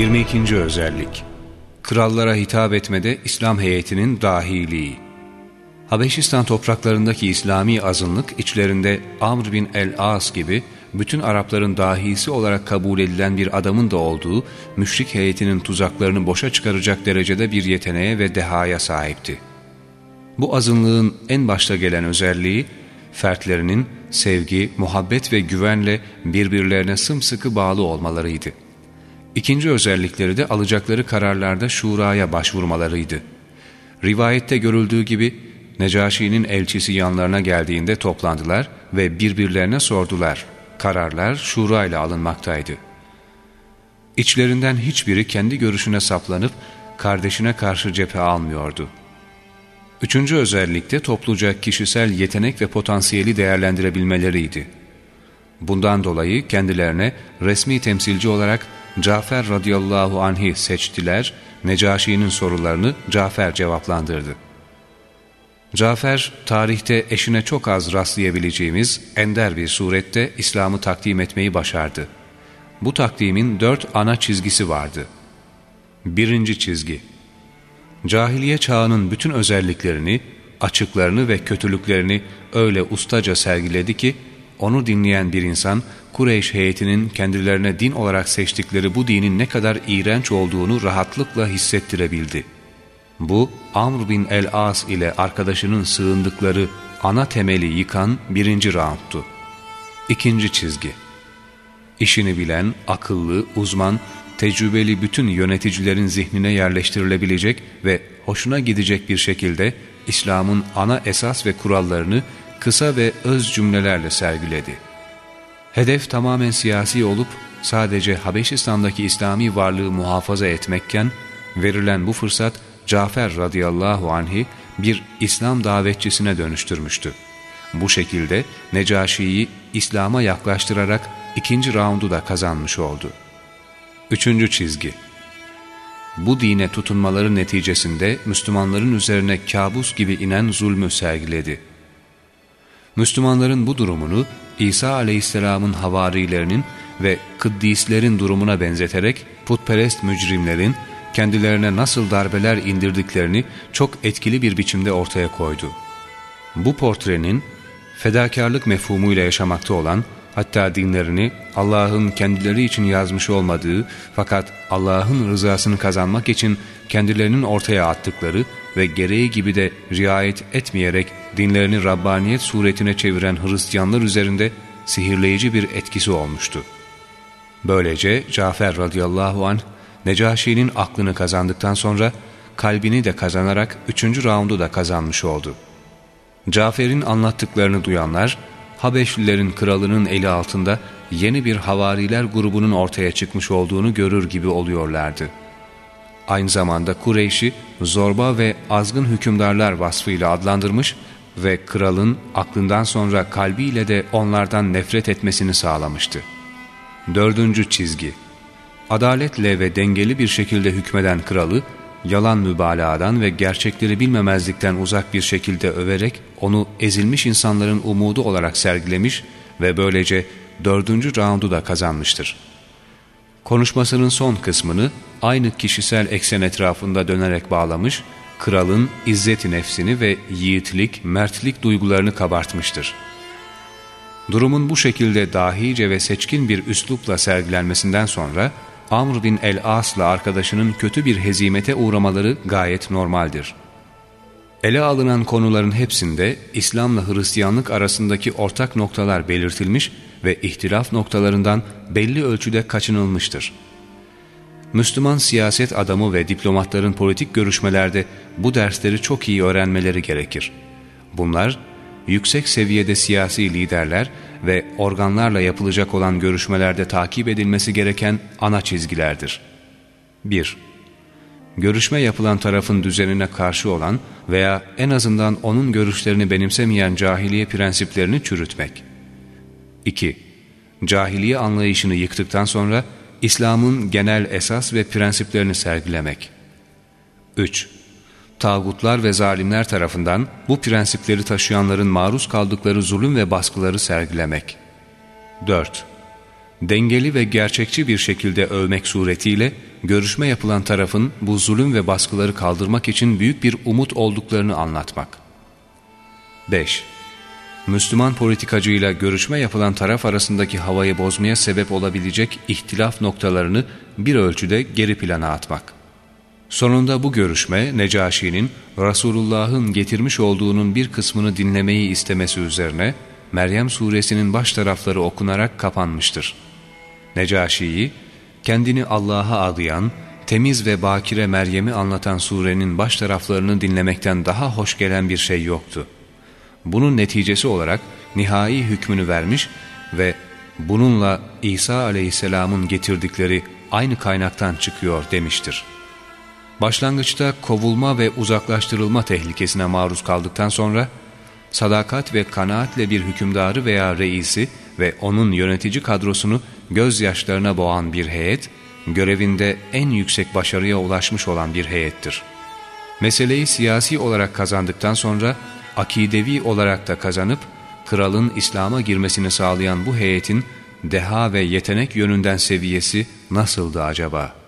22. özellik Krallara hitap etmede İslam heyetinin dahiliği Habeşistan topraklarındaki İslami azınlık içlerinde Amr bin el-As gibi bütün Arapların dahisi olarak kabul edilen bir adamın da olduğu müşrik heyetinin tuzaklarını boşa çıkaracak derecede bir yeteneğe ve dehaya sahipti. Bu azınlığın en başta gelen özelliği, fertlerinin sevgi, muhabbet ve güvenle birbirlerine sımsıkı bağlı olmalarıydı. İkinci özellikleri de alacakları kararlarda şuraya başvurmalarıydı. Rivayette görüldüğü gibi Necaşi'nin elçisi yanlarına geldiğinde toplandılar ve birbirlerine sordular. Kararlar şura ile alınmaktaydı. İçlerinden hiçbiri kendi görüşüne saplanıp kardeşine karşı cephe almıyordu. Üçüncü özellikte topluca kişisel yetenek ve potansiyeli değerlendirebilmeleriydi. Bundan dolayı kendilerine resmi temsilci olarak Cafer radıyallahu anh'i seçtiler, Necaşi'nin sorularını Cafer cevaplandırdı. Cafer, tarihte eşine çok az rastlayabileceğimiz ender bir surette İslam'ı takdim etmeyi başardı. Bu takdimin dört ana çizgisi vardı. Birinci çizgi Cahiliye çağının bütün özelliklerini, açıklarını ve kötülüklerini öyle ustaca sergiledi ki, onu dinleyen bir insan, Kureyş heyetinin kendilerine din olarak seçtikleri bu dinin ne kadar iğrenç olduğunu rahatlıkla hissettirebildi. Bu, Amr bin el-As ile arkadaşının sığındıkları ana temeli yıkan birinci roundtu. İkinci çizgi İşini bilen, akıllı, uzman, tecrübeli bütün yöneticilerin zihnine yerleştirilebilecek ve hoşuna gidecek bir şekilde İslam'ın ana esas ve kurallarını kısa ve öz cümlelerle sergiledi. Hedef tamamen siyasi olup sadece Habeşistan'daki İslami varlığı muhafaza etmekken, verilen bu fırsat Cafer radıyallahu anhi bir İslam davetçisine dönüştürmüştü. Bu şekilde Necaşi'yi İslam'a yaklaştırarak ikinci raundu da kazanmış oldu. Üçüncü çizgi Bu dine tutunmaları neticesinde Müslümanların üzerine kabus gibi inen zulmü sergiledi. Müslümanların bu durumunu İsa aleyhisselamın havarilerinin ve kıddislerin durumuna benzeterek putperest mücrimlerin kendilerine nasıl darbeler indirdiklerini çok etkili bir biçimde ortaya koydu. Bu portrenin fedakarlık mefhumuyla yaşamakta olan hatta dinlerini Allah'ın kendileri için yazmış olmadığı fakat Allah'ın rızasını kazanmak için kendilerinin ortaya attıkları ve gereği gibi de riayet etmeyerek dinlerini Rabbaniyet suretine çeviren Hristiyanlar üzerinde sihirleyici bir etkisi olmuştu. Böylece Cafer radıyallahu anh Necaşi'nin aklını kazandıktan sonra kalbini de kazanarak üçüncü raundu da kazanmış oldu. Cafer'in anlattıklarını duyanlar Habeşlilerin kralının eli altında yeni bir havariler grubunun ortaya çıkmış olduğunu görür gibi oluyorlardı. Aynı zamanda Kureyş'i zorba ve azgın hükümdarlar vasfıyla adlandırmış ve kralın aklından sonra kalbiyle de onlardan nefret etmesini sağlamıştı. Dördüncü çizgi Adaletle ve dengeli bir şekilde hükmeden kralı, yalan mübalağadan ve gerçekleri bilmemezlikten uzak bir şekilde överek onu ezilmiş insanların umudu olarak sergilemiş ve böylece dördüncü raundu da kazanmıştır. Konuşmasının son kısmını aynı kişisel eksen etrafında dönerek bağlamış, kralın izzeti nefsini ve yiğitlik, mertlik duygularını kabartmıştır. Durumun bu şekilde dahice ve seçkin bir üslupla sergilenmesinden sonra, Amr bin el-As'la arkadaşının kötü bir hezimete uğramaları gayet normaldir. Ele alınan konuların hepsinde İslam'la Hristiyanlık arasındaki ortak noktalar belirtilmiş ve ihtilaf noktalarından belli ölçüde kaçınılmıştır. Müslüman siyaset adamı ve diplomatların politik görüşmelerde bu dersleri çok iyi öğrenmeleri gerekir. Bunlar, yüksek seviyede siyasi liderler ve organlarla yapılacak olan görüşmelerde takip edilmesi gereken ana çizgilerdir. 1. Görüşme yapılan tarafın düzenine karşı olan veya en azından onun görüşlerini benimsemeyen cahiliye prensiplerini çürütmek. 2. Cahiliye anlayışını yıktıktan sonra İslam'ın genel esas ve prensiplerini sergilemek. 3 tağutlar ve zalimler tarafından bu prensipleri taşıyanların maruz kaldıkları zulüm ve baskıları sergilemek. 4. Dengeli ve gerçekçi bir şekilde övmek suretiyle görüşme yapılan tarafın bu zulüm ve baskıları kaldırmak için büyük bir umut olduklarını anlatmak. 5. Müslüman politikacıyla görüşme yapılan taraf arasındaki havayı bozmaya sebep olabilecek ihtilaf noktalarını bir ölçüde geri plana atmak. Sonunda bu görüşme Necaşi'nin Resulullah'ın getirmiş olduğunun bir kısmını dinlemeyi istemesi üzerine Meryem suresinin baş tarafları okunarak kapanmıştır. Necaşi'yi kendini Allah'a adayan, temiz ve bakire Meryem'i anlatan surenin baş taraflarını dinlemekten daha hoş gelen bir şey yoktu. Bunun neticesi olarak nihai hükmünü vermiş ve bununla İsa aleyhisselamın getirdikleri aynı kaynaktan çıkıyor demiştir. Başlangıçta kovulma ve uzaklaştırılma tehlikesine maruz kaldıktan sonra, sadakat ve kanaatle bir hükümdarı veya reisi ve onun yönetici kadrosunu gözyaşlarına boğan bir heyet, görevinde en yüksek başarıya ulaşmış olan bir heyettir. Meseleyi siyasi olarak kazandıktan sonra, akidevi olarak da kazanıp, kralın İslam'a girmesini sağlayan bu heyetin deha ve yetenek yönünden seviyesi nasıldı acaba?''